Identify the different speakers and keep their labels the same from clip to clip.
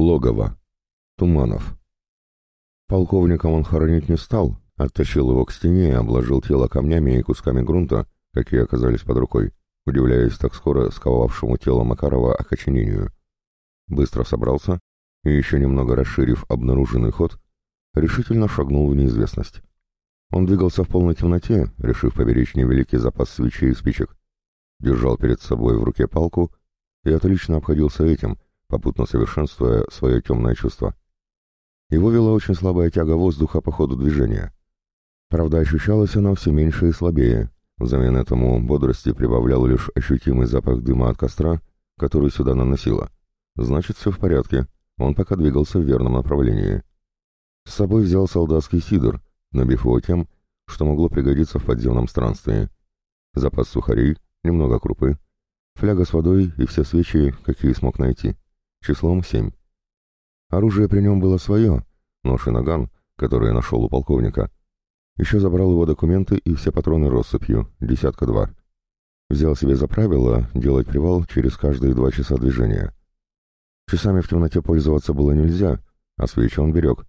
Speaker 1: Логово. Туманов. Полковника он хоронить не стал, оттащил его к стене и обложил тело камнями и кусками грунта, какие оказались под рукой, удивляясь так скоро сковавшему тело Макарова окоченению. Быстро собрался и, еще немного расширив обнаруженный ход, решительно шагнул в неизвестность. Он двигался в полной темноте, решив поберечь невеликий запас свечей и спичек. Держал перед собой в руке палку и отлично обходился этим, попутно совершенствуя свое темное чувство. Его вела очень слабая тяга воздуха по ходу движения. Правда, ощущалась она все меньше и слабее. Взамен этому бодрости прибавлял лишь ощутимый запах дыма от костра, который сюда наносило. Значит, все в порядке, он пока двигался в верном направлении. С собой взял солдатский сидр, набив его тем, что могло пригодиться в подземном странстве. Запас сухарей, немного крупы, фляга с водой и все свечи, какие смог найти. Числом семь. Оружие при нем было свое, нож и наган, который нашел у полковника. Еще забрал его документы и все патроны россыпью, десятка два. Взял себе за правило делать привал через каждые два часа движения. Часами в темноте пользоваться было нельзя, а свечи он берег.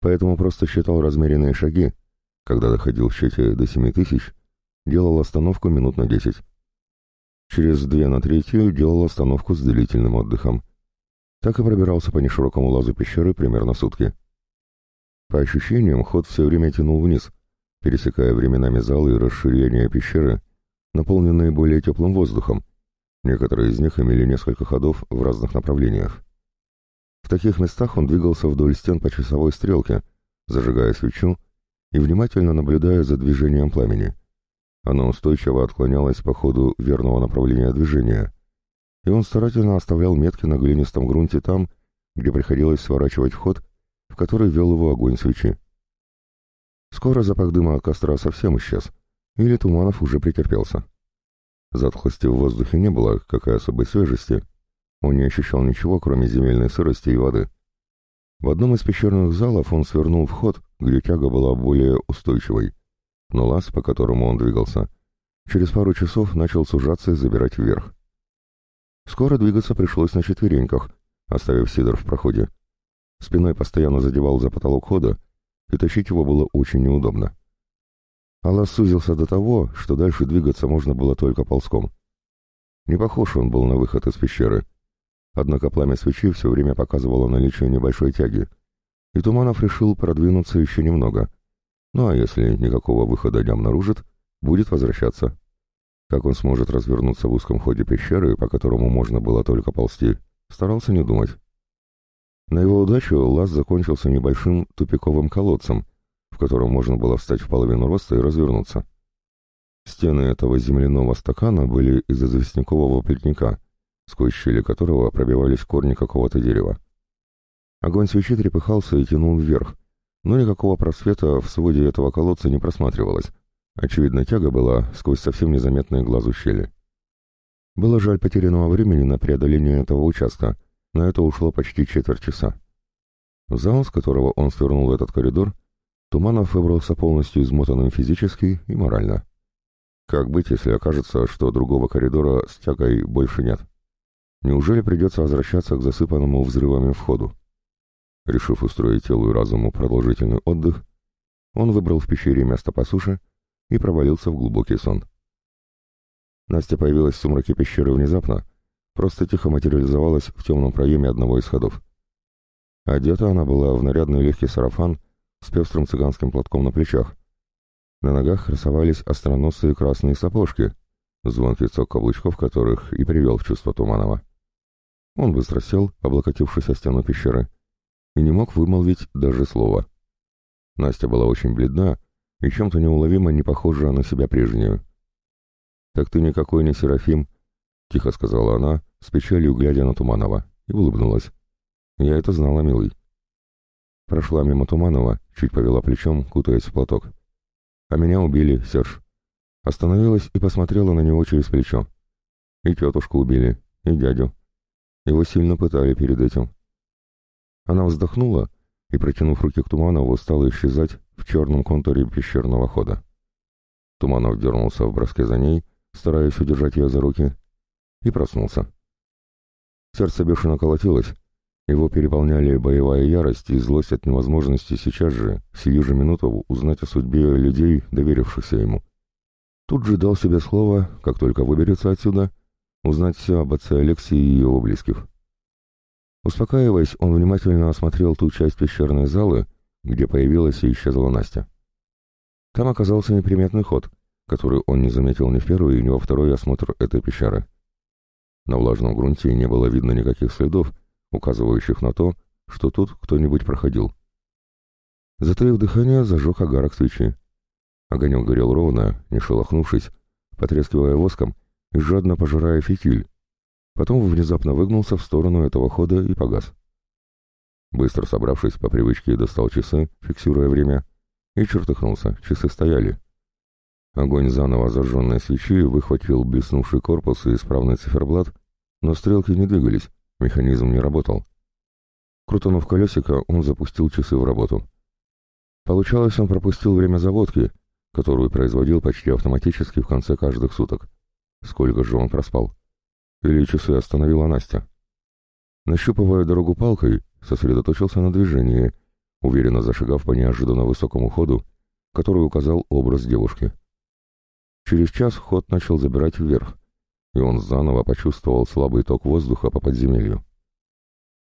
Speaker 1: Поэтому просто считал размеренные шаги. Когда доходил в счете до семи тысяч, делал остановку минут на десять. Через две на третью делал остановку с длительным отдыхом так и пробирался по неширокому лазу пещеры примерно сутки. По ощущениям, ход все время тянул вниз, пересекая временами залы и расширения пещеры, наполненные более теплым воздухом. Некоторые из них имели несколько ходов в разных направлениях. В таких местах он двигался вдоль стен по часовой стрелке, зажигая свечу и внимательно наблюдая за движением пламени. Оно устойчиво отклонялось по ходу верного направления движения, и он старательно оставлял метки на глинистом грунте там, где приходилось сворачивать вход, в который вел его огонь свечи. Скоро запах дыма костра совсем исчез, или Туманов уже претерпелся. Затхлости в воздухе не было, как и особой свежести. Он не ощущал ничего, кроме земельной сырости и воды. В одном из пещерных залов он свернул вход, где тяга была более устойчивой. Но лаз, по которому он двигался, через пару часов начал сужаться и забирать вверх. Скоро двигаться пришлось на четвереньках, оставив Сидор в проходе. Спиной постоянно задевал за потолок хода, и тащить его было очень неудобно. Аллас сузился до того, что дальше двигаться можно было только ползком. Не похож он был на выход из пещеры. Однако пламя свечи все время показывало наличие небольшой тяги, и Туманов решил продвинуться еще немного. Ну а если никакого выхода не обнаружит, будет возвращаться. Как он сможет развернуться в узком ходе пещеры, по которому можно было только ползти, старался не думать. На его удачу лаз закончился небольшим тупиковым колодцем, в котором можно было встать в половину роста и развернуться. Стены этого земляного стакана были из известнякового плетника, сквозь щели которого пробивались корни какого-то дерева. Огонь свечи трепыхался и тянул вверх, но никакого просвета в своде этого колодца не просматривалось, Очевидно, тяга была сквозь совсем незаметные глазу щели. Было жаль потерянного времени на преодоление этого участка, на это ушло почти четверть часа. В зал, с которого он свернул в этот коридор, Туманов выбрался полностью измотанным физически и морально. Как быть, если окажется, что другого коридора с тягой больше нет? Неужели придется возвращаться к засыпанному взрывами входу? Решив устроить телу и разуму продолжительный отдых, он выбрал в пещере место по суше и провалился в глубокий сон. Настя появилась в сумраке пещеры внезапно, просто тихо материализовалась в темном проеме одного из ходов. Одета она была в нарядный легкий сарафан с пестрым цыганским платком на плечах. На ногах красовались остроносые красные сапожки, звонкий цок каблучков которых и привел в чувство Туманова. Он быстро сел, облокотившись о стену пещеры, и не мог вымолвить даже слова. Настя была очень бледна, и чем-то неуловимо не похожа на себя прежнюю. «Так ты никакой не Серафим», — тихо сказала она, с печалью глядя на Туманова, и улыбнулась. «Я это знала, милый». Прошла мимо Туманова, чуть повела плечом, кутаясь в платок. «А меня убили, Серж». Остановилась и посмотрела на него через плечо. «И тетушку убили, и дядю. Его сильно пытали перед этим». Она вздохнула и, протянув руки к Туманову, стала исчезать в черном контуре пещерного хода. Туманов дернулся в броске за ней, стараясь удержать ее за руки, и проснулся. Сердце бешено колотилось, Его переполняли боевая ярость и злость от невозможности сейчас же, сию же минуту, узнать о судьбе людей, доверившихся ему. Тут же дал себе слово, как только выберется отсюда, узнать все об отце Алексии и его близких. Успокаиваясь, он внимательно осмотрел ту часть пещерной залы, где появилась и исчезла Настя. Там оказался неприметный ход, который он не заметил ни в первый, ни во второй осмотр этой пещеры. На влажном грунте не было видно никаких следов, указывающих на то, что тут кто-нибудь проходил. Затаив дыхание, зажег огарок свечи. Огонек горел ровно, не шелохнувшись, потрескивая воском и жадно пожирая фитиль. Потом внезапно выгнулся в сторону этого хода и погас. Быстро собравшись, по привычке достал часы, фиксируя время, и чертыхнулся, часы стояли. Огонь заново зажженной свечи выхватил блеснувший корпус и исправный циферблат, но стрелки не двигались, механизм не работал. Крутанув колесико, он запустил часы в работу. Получалось, он пропустил время заводки, которую производил почти автоматически в конце каждых суток. Сколько же он проспал? Или часы остановила Настя? Нащупывая дорогу палкой, сосредоточился на движении, уверенно зашагав по неожиданно высокому ходу, который указал образ девушки. Через час ход начал забирать вверх, и он заново почувствовал слабый ток воздуха по подземелью.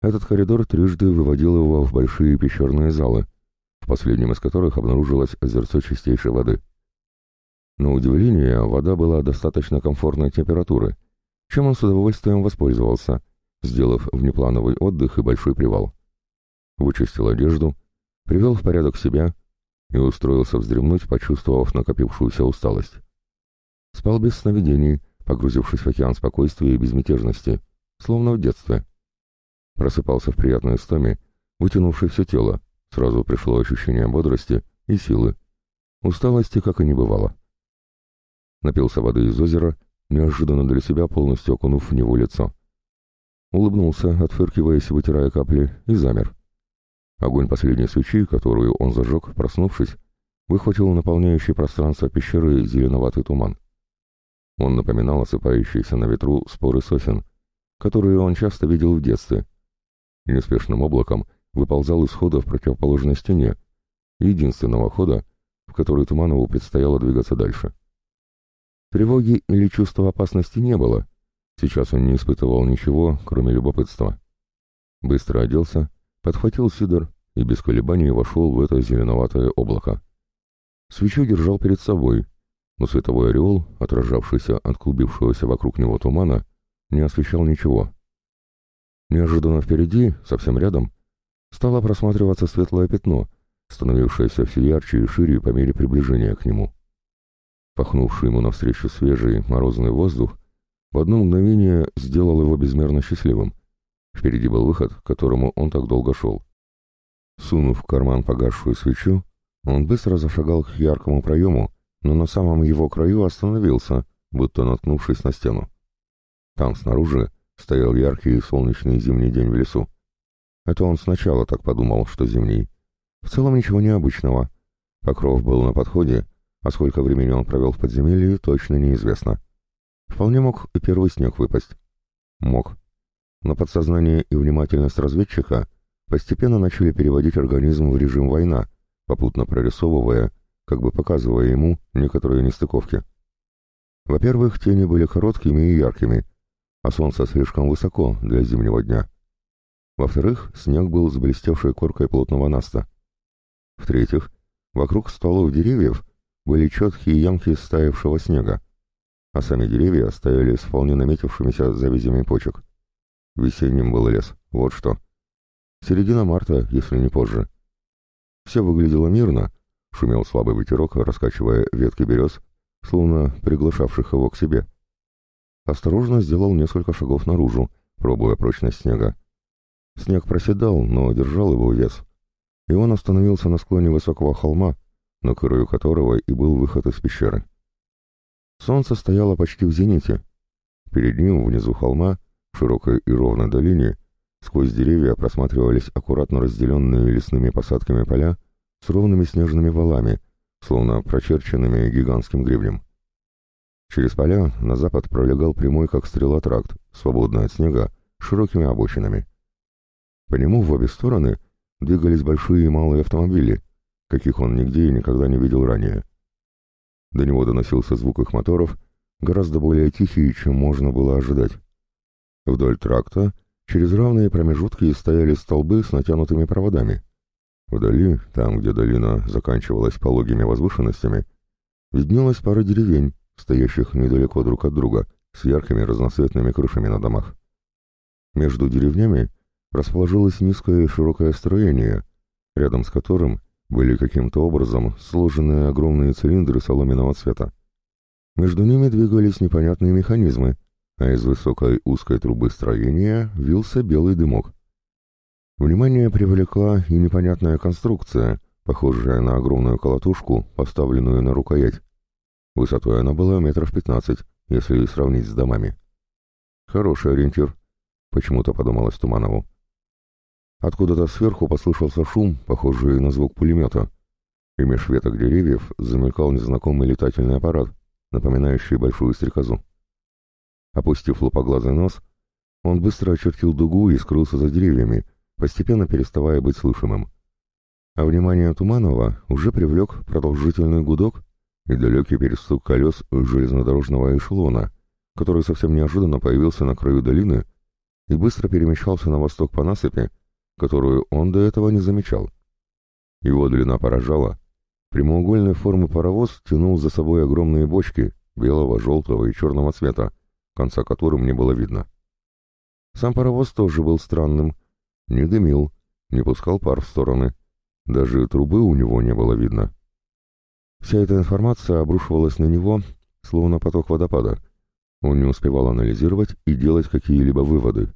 Speaker 1: Этот коридор трижды выводил его в большие пещерные залы, в последнем из которых обнаружилось озерцо чистейшей воды. На удивление, вода была достаточно комфортной температуры, чем он с удовольствием воспользовался, сделав внеплановый отдых и большой привал. Вычистил одежду, привел в порядок себя и устроился вздремнуть, почувствовав накопившуюся усталость. Спал без сновидений, погрузившись в океан спокойствия и безмятежности, словно в детстве. Просыпался в приятной истоме, вытянувший все тело, сразу пришло ощущение бодрости и силы. Усталости как и не бывало. Напился воды из озера, неожиданно для себя полностью окунув в него лицо. Улыбнулся, отфыркиваясь, вытирая капли, и замер. Огонь последней свечи, которую он зажег, проснувшись, выхватил наполняющий пространство пещеры зеленоватый туман. Он напоминал осыпающиеся на ветру споры сосен, которые он часто видел в детстве. Неспешным облаком выползал из хода в противоположной стене, единственного хода, в который Туманову предстояло двигаться дальше. Тревоги или чувства опасности не было. Сейчас он не испытывал ничего, кроме любопытства. Быстро оделся, подхватил сидор и без колебаний вошел в это зеленоватое облако. Свечу держал перед собой, но световой ореол, отражавшийся от клубившегося вокруг него тумана, не освещал ничего. Неожиданно впереди, совсем рядом, стало просматриваться светлое пятно, становившееся все ярче и шире по мере приближения к нему. Пахнувший ему навстречу свежий морозный воздух в одно мгновение сделал его безмерно счастливым. Впереди был выход, к которому он так долго шел. Сунув в карман погасшую свечу, он быстро зашагал к яркому проему, но на самом его краю остановился, будто наткнувшись на стену. Там снаружи стоял яркий солнечный зимний день в лесу. Это он сначала так подумал, что зимний. В целом ничего необычного. Покров был на подходе, а сколько времени он провел в подземелье, точно неизвестно. Вполне мог и первый снег выпасть. Мог. Но подсознание и внимательность разведчика постепенно начали переводить организм в режим война, попутно прорисовывая, как бы показывая ему некоторые нестыковки. Во-первых, тени были короткими и яркими, а солнце слишком высоко для зимнего дня. Во-вторых, снег был с блестевшей коркой плотного наста. В-третьих, вокруг стволов деревьев были четкие ямки стаявшего снега, а сами деревья стояли с вполне наметившимися завязями почек. Весенним был лес, вот что. Середина марта, если не позже. Все выглядело мирно, Шумел слабый ветерок, раскачивая ветки берез, словно приглашавших его к себе. Осторожно сделал несколько шагов наружу, пробуя прочность снега. Снег проседал, но держал его вес. И он остановился на склоне высокого холма, на краю которого и был выход из пещеры. Солнце стояло почти в зените. Перед ним, внизу холма, в широкой и ровной долине, сквозь деревья просматривались аккуратно разделенные лесными посадками поля, с ровными снежными валами, словно прочерченными гигантским гребнем. Через поля на запад пролегал прямой, как стрела, тракт, свободный от снега, широкими обочинами. По нему в обе стороны двигались большие и малые автомобили, каких он нигде и никогда не видел ранее. До него доносился звук их моторов, гораздо более тихий, чем можно было ожидать. Вдоль тракта через равные промежутки стояли столбы с натянутыми проводами. Вдали, там, где долина заканчивалась пологими возвышенностями, виднелась пара деревень, стоящих недалеко друг от друга, с яркими разноцветными крышами на домах. Между деревнями расположилось низкое широкое строение, рядом с которым были каким-то образом сложены огромные цилиндры соломенного цвета. Между ними двигались непонятные механизмы, а из высокой узкой трубы строения вился белый дымок. Внимание привлекла и непонятная конструкция, похожая на огромную колотушку, поставленную на рукоять. Высотой она была метров пятнадцать, если сравнить с домами. Хороший ориентир, почему-то подумалось Туманову. Откуда-то сверху послышался шум, похожий на звук пулемета, и меж веток деревьев замелькал незнакомый летательный аппарат, напоминающий большую стрекозу. Опустив лупоглазый нос, он быстро очертил дугу и скрылся за деревьями, постепенно переставая быть слышимым. А внимание Туманова уже привлек продолжительный гудок и далекий перестук колес железнодорожного эшелона, который совсем неожиданно появился на краю долины и быстро перемещался на восток по насыпи, которую он до этого не замечал. Его длина поражала. Прямоугольной формы паровоз тянул за собой огромные бочки белого, желтого и черного цвета, конца которым не было видно. Сам паровоз тоже был странным. Не дымил, не пускал пар в стороны. Даже трубы у него не было видно. Вся эта информация обрушивалась на него, словно поток водопада. Он не успевал анализировать и делать какие-либо выводы.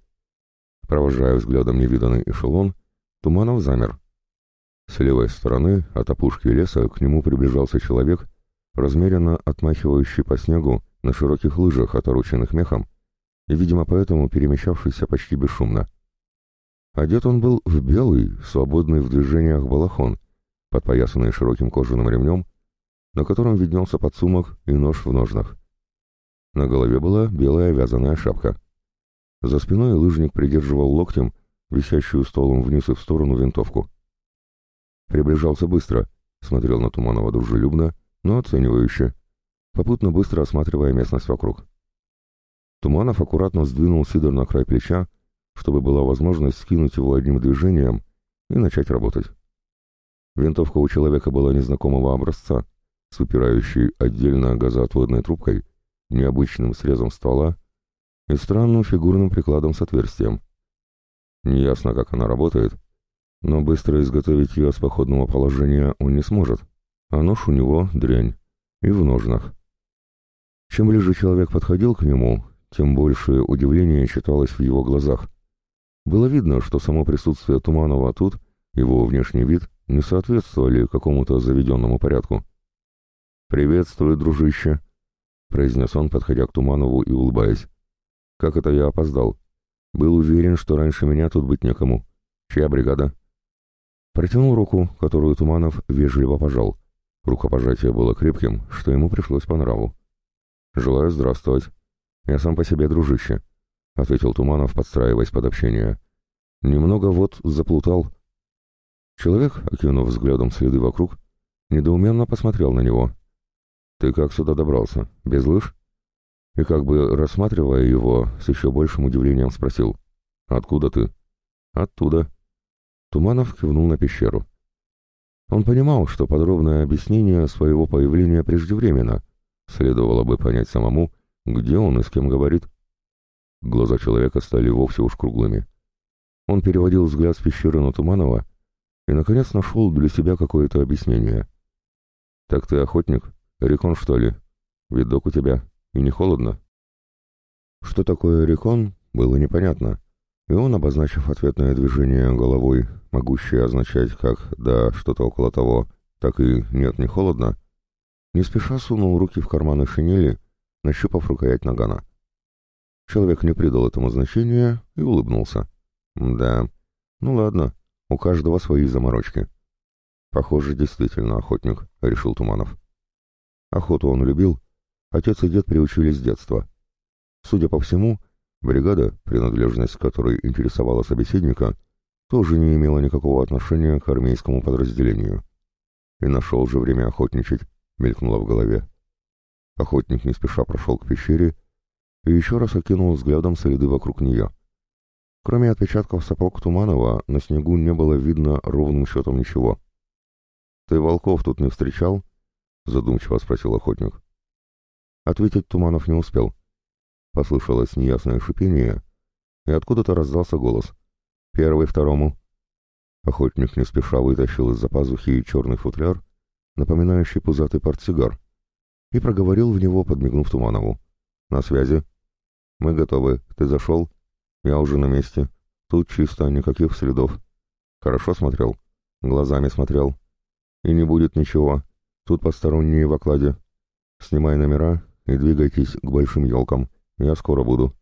Speaker 1: Провожая взглядом невиданный эшелон, Туманов замер. С левой стороны, от опушки леса, к нему приближался человек, размеренно отмахивающий по снегу на широких лыжах, отороченных мехом, и, видимо, поэтому перемещавшийся почти бесшумно. Одет он был в белый, свободный в движениях балахон, подпоясанный широким кожаным ремнем, на котором виднелся подсумок и нож в ножнах. На голове была белая вязаная шапка. За спиной лыжник придерживал локтем висящую стволом вниз и в сторону винтовку. Приближался быстро, смотрел на Туманова дружелюбно, но оценивающе, попутно быстро осматривая местность вокруг. Туманов аккуратно сдвинул Сидор на край плеча, чтобы была возможность скинуть его одним движением и начать работать. Винтовка у человека была незнакомого образца, с выпирающей отдельно газоотводной трубкой, необычным срезом ствола и странным фигурным прикладом с отверстием. Неясно, как она работает, но быстро изготовить ее с походного положения он не сможет, а нож у него дрянь и в ножнах. Чем ближе человек подходил к нему, тем большее удивление читалось в его глазах. Было видно, что само присутствие Туманова тут, его внешний вид, не соответствовали какому-то заведенному порядку. «Приветствую, дружище», — произнес он, подходя к Туманову и улыбаясь. Как это я опоздал? Был уверен, что раньше меня тут быть некому. Чья бригада? Протянул руку, которую Туманов вежливо пожал. Рукопожатие было крепким, что ему пришлось по нраву. «Желаю здравствовать. Я сам по себе дружище», — ответил Туманов, подстраиваясь под общение. «Немного вот заплутал». Человек, окинув взглядом следы вокруг, недоуменно посмотрел на него. «Ты как сюда добрался? Без лыж?» И, как бы рассматривая его, с еще большим удивлением спросил «Откуда ты?» «Оттуда». Туманов кивнул на пещеру. Он понимал, что подробное объяснение своего появления преждевременно. Следовало бы понять самому, где он и с кем говорит. Глаза человека стали вовсе уж круглыми. Он переводил взгляд с пещеры на Туманова и, наконец, нашел для себя какое-то объяснение. «Так ты охотник? Рекон, что ли? Видок у тебя?» И не холодно? Что такое рекон, было непонятно, и он, обозначив ответное движение головой, могущее означать как «да, что-то около того», так и «нет, не холодно», не спеша сунул руки в карманы шинели, нащупав рукоять нагана. Человек не придал этому значения и улыбнулся. «Да, ну ладно, у каждого свои заморочки». «Похоже, действительно охотник», — решил Туманов. Охоту он любил, Отец и дед приучили с детства. Судя по всему, бригада, принадлежность которой интересовала собеседника, тоже не имело никакого отношения к армейскому подразделению. И нашел же время охотничать, мелькнуло в голове. Охотник не спеша прошел к пещере и еще раз окинул взглядом следы вокруг нее. Кроме отпечатков сапог Туманова, на снегу не было видно ровным счетом ничего. «Ты волков тут не встречал?» — задумчиво спросил охотник. Ответить Туманов не успел. Послышалось неясное шипение, и откуда-то раздался голос. «Первый второму». Охотник не спеша вытащил из-за пазухи черный футляр, напоминающий пузатый портсигар, и проговорил в него, подмигнув Туманову. «На связи. Мы готовы. Ты зашел? Я уже на месте. Тут чисто, никаких следов. Хорошо смотрел? Глазами смотрел. И не будет ничего. Тут посторонние в окладе. Снимай номера и двигайтесь к большим елкам. Я скоро буду».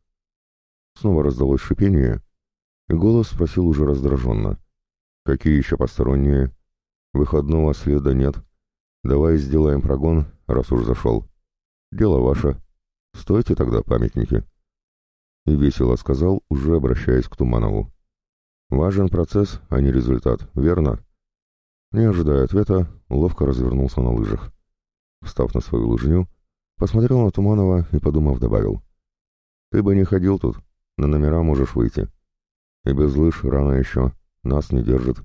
Speaker 1: Снова раздалось шипение, и голос спросил уже раздраженно. «Какие еще посторонние? Выходного следа нет. Давай сделаем прогон, раз уж зашел. Дело ваше. Стойте тогда, памятники». И весело сказал, уже обращаясь к Туманову. «Важен процесс, а не результат, верно?» Не ожидая ответа, ловко развернулся на лыжах. Встав на свою лыжню, посмотрел на Туманова и, подумав, добавил. «Ты бы не ходил тут, на номера можешь выйти. И без лыж рано еще, нас не держит.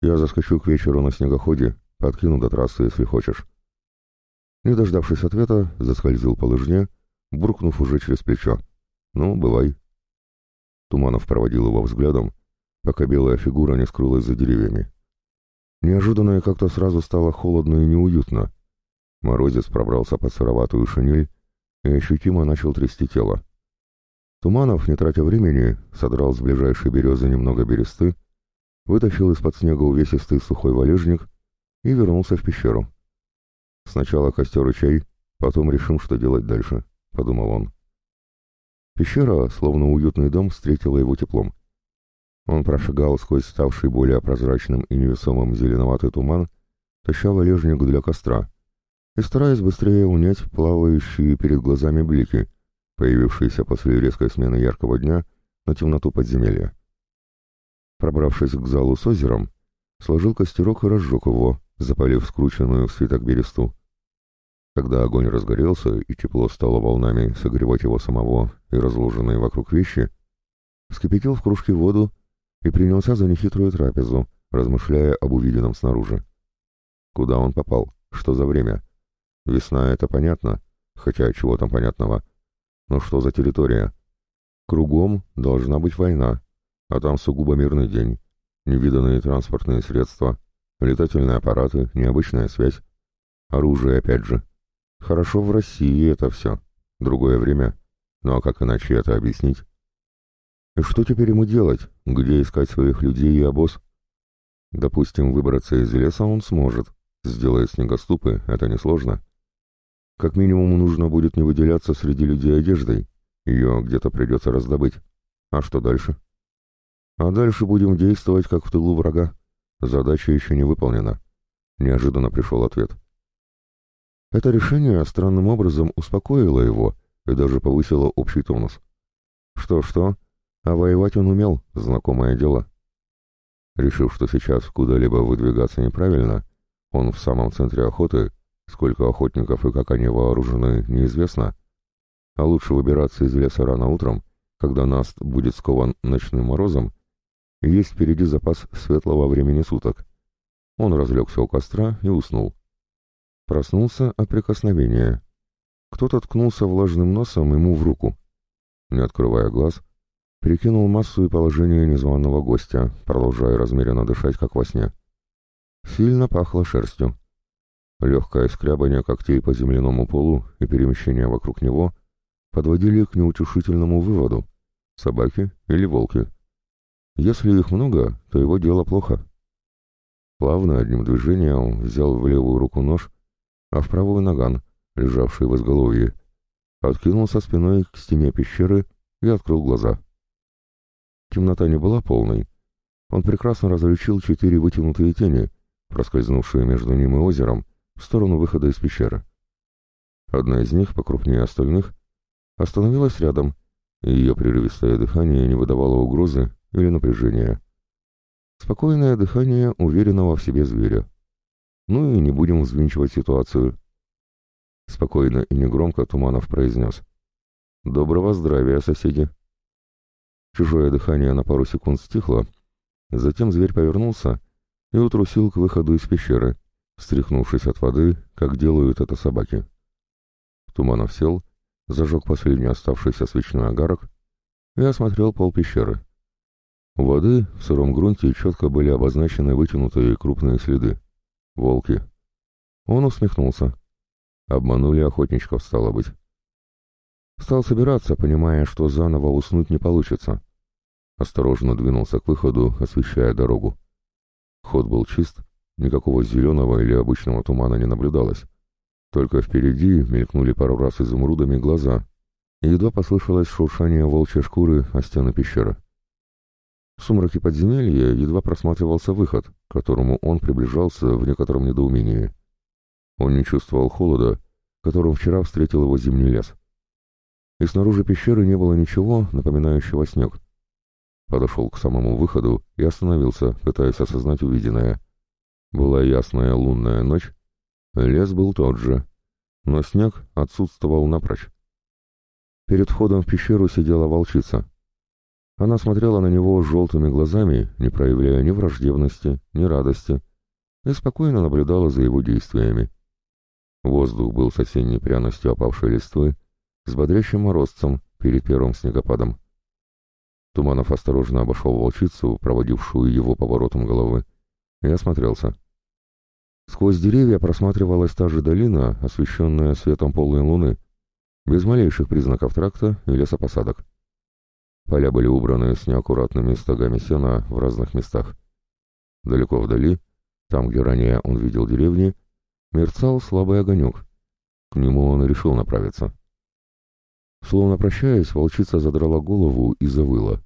Speaker 1: Я заскочу к вечеру на снегоходе, подкину до трассы, если хочешь». Не дождавшись ответа, заскользил по лыжне, буркнув уже через плечо. «Ну, бывай». Туманов проводил его взглядом, пока белая фигура не скрылась за деревьями. Неожиданно и как-то сразу стало холодно и неуютно. Морозец пробрался под сыроватую шинель и ощутимо начал трясти тело. Туманов, не тратя времени, содрал с ближайшей березы немного бересты, вытащил из-под снега увесистый сухой валежник и вернулся в пещеру. «Сначала костер и чай, потом решим, что делать дальше», — подумал он. Пещера, словно уютный дом, встретила его теплом. Он прошагал сквозь ставший более прозрачным и невесомым зеленоватый туман, таща валежник для костра, и стараясь быстрее унять плавающие перед глазами блики — появившийся после резкой смены яркого дня на темноту подземелья. Пробравшись к залу с озером, сложил костерок и разжег его, запалив скрученную в свиток бересту. Когда огонь разгорелся и тепло стало волнами согревать его самого и разложенные вокруг вещи, вскипятил в кружке воду и принялся за нехитрую трапезу, размышляя об увиденном снаружи. Куда он попал? Что за время? Весна — это понятно, хотя чего там понятного — но что за территория? Кругом должна быть война, а там сугубо мирный день. Невиданные транспортные средства, летательные аппараты, необычная связь. Оружие опять же. Хорошо в России это все. Другое время. Ну а как иначе это объяснить? И что теперь ему делать? Где искать своих людей и обоз? Допустим, выбраться из леса он сможет. Сделая снегоступы, это несложно. Как минимум нужно будет не выделяться среди людей одеждой. Ее где-то придется раздобыть. А что дальше? А дальше будем действовать, как в тылу врага. Задача еще не выполнена. Неожиданно пришел ответ. Это решение странным образом успокоило его и даже повысило общий тонус. Что-что, а воевать он умел, знакомое дело. Решив, что сейчас куда-либо выдвигаться неправильно, он в самом центре охоты Сколько охотников и как они вооружены, неизвестно. А лучше выбираться из леса рано утром, когда Наст будет скован ночным морозом, есть впереди запас светлого времени суток. Он разлегся у костра и уснул. Проснулся от прикосновения. Кто-то ткнулся влажным носом ему в руку. Не открывая глаз, прикинул массу и положение незваного гостя, продолжая размеренно дышать, как во сне. Сильно пахло шерстью. Легкое скрябание когтей по земляному полу и перемещение вокруг него подводили к неутешительному выводу — собаки или волки. Если их много, то его дело плохо. Плавно одним движением взял в левую руку нож, а в правую наган, лежавший в изголовье, откинулся спиной к стене пещеры и открыл глаза. Темнота не была полной. Он прекрасно различил четыре вытянутые тени, проскользнувшие между ним и озером, в сторону выхода из пещеры. Одна из них, покрупнее остальных, остановилась рядом, и ее прерывистое дыхание не выдавало угрозы или напряжения. Спокойное дыхание уверенного в себе зверя. Ну и не будем взвинчивать ситуацию. Спокойно и негромко Туманов произнес. «Доброго здравия, соседи!» Чужое дыхание на пару секунд стихло, затем зверь повернулся и утрусил к выходу из пещеры, встряхнувшись от воды, как делают это собаки. Туманов сел, зажег последний оставшийся свечной огарок и осмотрел пол пещеры. У воды в сыром грунте четко были обозначены вытянутые крупные следы. Волки. Он усмехнулся. Обманули охотничков, стало быть. Стал собираться, понимая, что заново уснуть не получится. Осторожно двинулся к выходу, освещая дорогу. Ход был чист, никакого зеленого или обычного тумана не наблюдалось. Только впереди мелькнули пару раз изумрудами глаза, и едва послышалось шуршание волчьей шкуры о стены пещеры. В сумраке подземелья едва просматривался выход, к которому он приближался в некотором недоумении. Он не чувствовал холода, которым вчера встретил его зимний лес. И снаружи пещеры не было ничего, напоминающего снег. Подошел к самому выходу и остановился, пытаясь осознать увиденное. Была ясная лунная ночь, лес был тот же, но снег отсутствовал напрочь. Перед входом в пещеру сидела волчица. Она смотрела на него желтыми глазами, не проявляя ни враждебности, ни радости, и спокойно наблюдала за его действиями. Воздух был с осенней пряностью опавшей листвы, с бодрящим морозцем перед первым снегопадом. Туманов осторожно обошел волчицу, проводившую его поворотом головы, и осмотрелся. Сквозь деревья просматривалась та же долина, освещенная светом полной луны, без малейших признаков тракта и лесопосадок. Поля были убраны с неаккуратными стогами сена в разных местах. Далеко вдали, там, где ранее он видел деревни, мерцал слабый огонек. К нему он решил направиться. Словно прощаясь, волчица задрала голову и завыла.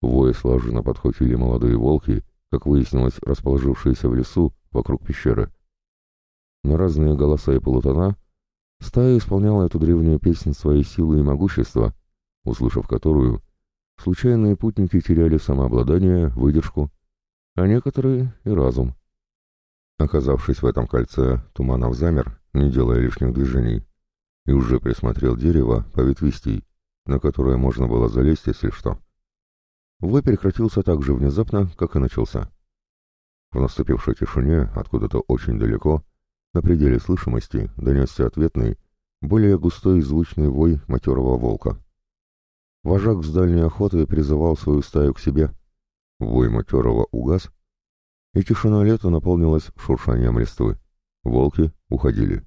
Speaker 1: Вой слаженно подхватили молодые волки, как выяснилось, расположившиеся в лесу вокруг пещеры. На разные голоса и полутона стая исполняла эту древнюю песнь своей силы и могущества, услышав которую, случайные путники теряли самообладание, выдержку, а некоторые и разум. Оказавшись в этом кольце, Туманов замер, не делая лишних движений, и уже присмотрел дерево по ветвистей, на которое можно было залезть, если что. Вой прекратился так же внезапно, как и начался. В наступившей тишине, откуда-то очень далеко, на пределе слышимости, донесся ответный, более густой и звучный вой матерого волка. Вожак с дальней охоты призывал свою стаю к себе. Вой матерого угас, и тишина лета наполнилась шуршанием листвы. Волки уходили.